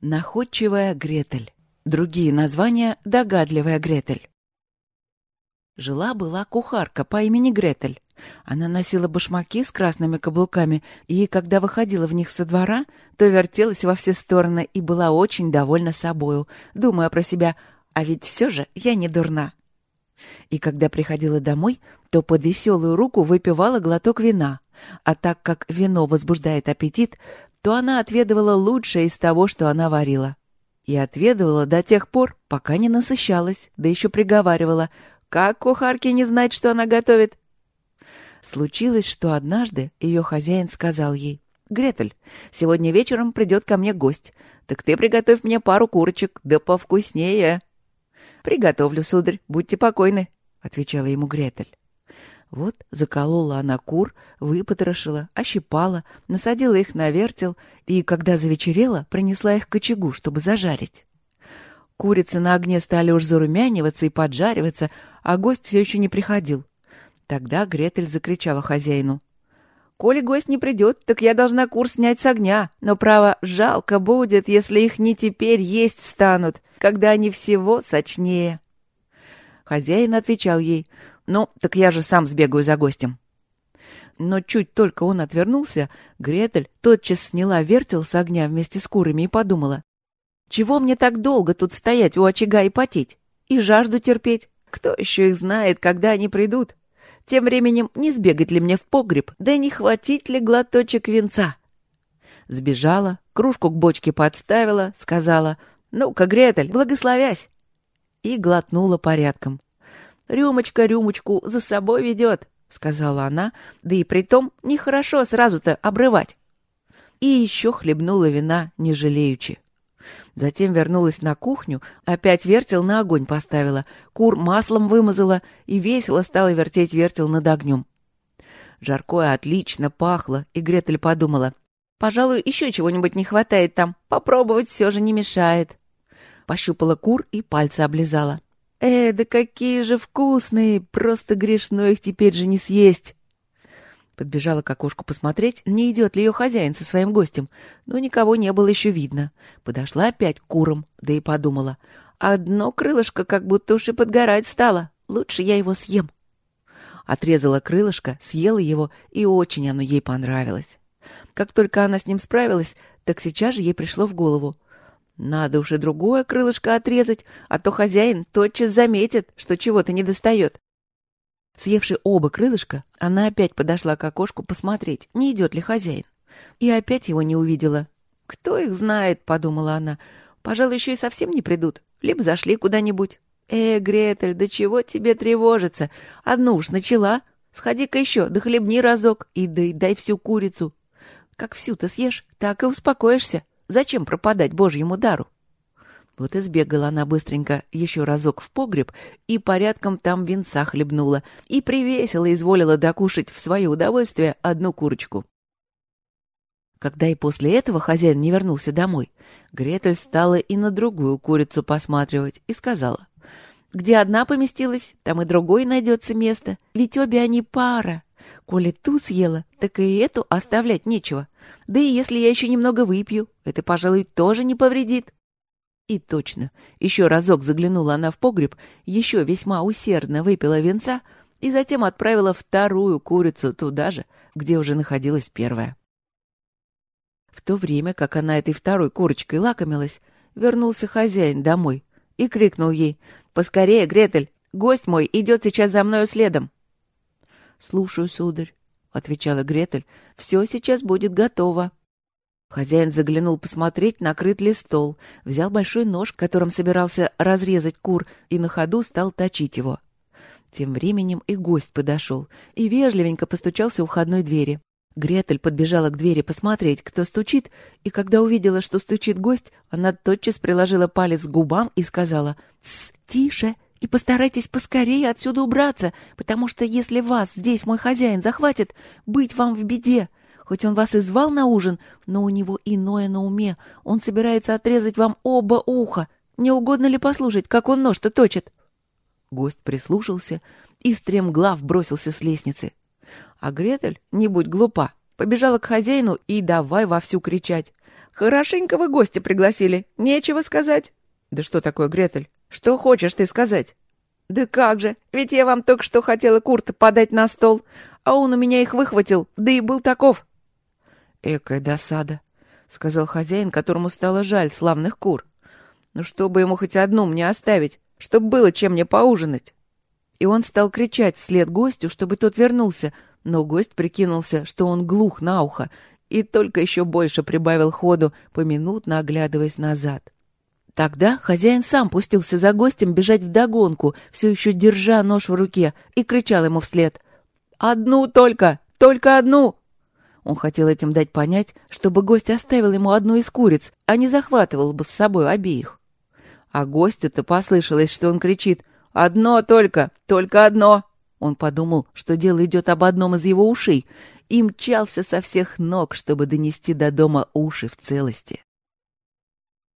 Находчивая Гретель. Другие названия — догадливая Гретель. Жила-была кухарка по имени Гретель. Она носила башмаки с красными каблуками, и, когда выходила в них со двора, то вертелась во все стороны и была очень довольна собою, думая про себя, а ведь все же я не дурна. И когда приходила домой, то под веселую руку выпивала глоток вина, а так как вино возбуждает аппетит, то она отведывала лучшее из того, что она варила. И отведывала до тех пор, пока не насыщалась, да еще приговаривала, как кухарке не знать, что она готовит. Случилось, что однажды ее хозяин сказал ей, «Гретель, сегодня вечером придет ко мне гость, так ты приготовь мне пару курочек, да повкуснее». «Приготовлю, сударь, будьте покойны», — отвечала ему Гретель. Вот заколола она кур, выпотрошила, ощипала, насадила их на вертел и, когда завечерело, принесла их к очагу, чтобы зажарить. Курицы на огне стали уж зарумяниваться и поджариваться, а гость все еще не приходил. Тогда Гретель закричала хозяину. «Коли гость не придет, так я должна кур снять с огня, но, право, жалко будет, если их не теперь есть станут, когда они всего сочнее». Хозяин отвечал ей, «Ну, так я же сам сбегаю за гостем». Но чуть только он отвернулся, Гретель тотчас сняла вертел с огня вместе с курами и подумала, «Чего мне так долго тут стоять у очага и потеть? И жажду терпеть? Кто еще их знает, когда они придут? Тем временем не сбегать ли мне в погреб, да не хватить ли глоточек венца?» Сбежала, кружку к бочке подставила, сказала, «Ну-ка, Гретель, благословясь!» И глотнула порядком. «Рюмочка рюмочку за собой ведет», — сказала она, да и притом нехорошо сразу-то обрывать. И еще хлебнула вина, не жалеючи. Затем вернулась на кухню, опять вертел на огонь поставила, кур маслом вымазала и весело стала вертеть вертел над огнем. Жаркое отлично пахло, и Гретель подумала, «Пожалуй, еще чего-нибудь не хватает там, попробовать все же не мешает». Пощупала кур и пальцы облизала. «Э, да какие же вкусные! Просто грешно их теперь же не съесть!» Подбежала к окошку посмотреть, не идет ли ее хозяин со своим гостем, но никого не было еще видно. Подошла опять к курам, да и подумала. Одно крылышко как будто уж и подгорать стало. Лучше я его съем. Отрезала крылышко, съела его, и очень оно ей понравилось. Как только она с ним справилась, так сейчас же ей пришло в голову — надо уж и другое крылышко отрезать, а то хозяин тотчас заметит, что чего-то не достает. Съевши оба крылышка, она опять подошла к окошку посмотреть, не идет ли хозяин. И опять его не увидела. «Кто их знает?» — подумала она. «Пожалуй, еще и совсем не придут. Либо зашли куда-нибудь». «Э, Гретель, да чего тебе тревожиться? Одну уж начала. Сходи-ка еще, да хлебни разок и дай всю курицу. Как всю-то съешь, так и успокоишься». Зачем пропадать Божьему дару? Вот и сбегала она быстренько еще разок в погреб и порядком там венца хлебнула и привесело изволила докушать в свое удовольствие одну курочку. Когда и после этого хозяин не вернулся домой, Гретель стала и на другую курицу посматривать и сказала, «Где одна поместилась, там и другой найдется место, ведь обе они пара. Коли ту съела, так и эту оставлять нечего. Да и если я еще немного выпью, это, пожалуй, тоже не повредит. И точно, еще разок заглянула она в погреб, еще весьма усердно выпила венца и затем отправила вторую курицу туда же, где уже находилась первая. В то время, как она этой второй курочкой лакомилась, вернулся хозяин домой и крикнул ей «Поскорее, Гретель, гость мой идет сейчас за мною следом». «Слушаю, сударь», — отвечала Гретель. «Все сейчас будет готово». Хозяин заглянул посмотреть, накрыт ли стол, взял большой нож, которым собирался разрезать кур, и на ходу стал точить его. Тем временем и гость подошел и вежливенько постучался у входной двери. Гретель подбежала к двери посмотреть, кто стучит, и когда увидела, что стучит гость, она тотчас приложила палец к губам и сказала «Тсс, тише!» И постарайтесь поскорее отсюда убраться, потому что если вас здесь мой хозяин захватит, быть вам в беде. Хоть он вас и звал на ужин, но у него иное на уме. Он собирается отрезать вам оба уха. Не угодно ли послушать, как он нож-то точит?» Гость прислушался и стремглав бросился с лестницы. А Гретель, не будь глупа, побежала к хозяину и давай вовсю кричать. Хорошенько вы гостя пригласили. Нечего сказать. Да что такое, Гретель? Что хочешь ты сказать? Да как же, ведь я вам только что хотела курты подать на стол, а он у меня их выхватил, да и был таков. Экая досада, — сказал хозяин, которому стало жаль славных кур. Ну, чтобы ему хоть одну мне оставить, чтобы было чем мне поужинать. И он стал кричать вслед гостю, чтобы тот вернулся, но гость прикинулся, что он глух на ухо, и только еще больше прибавил ходу, поминутно оглядываясь назад. Тогда хозяин сам пустился за гостем бежать вдогонку, все еще держа нож в руке, и кричал ему вслед. «Одну только! Только одну!» Он хотел этим дать понять, чтобы гость оставил ему одну из куриц, а не захватывал бы с собой обеих. А гостю-то послышалось, что он кричит «Одно только! Только одно!» Он подумал, что дело идет об одном из его ушей, и мчался со всех ног, чтобы донести до дома уши в целости.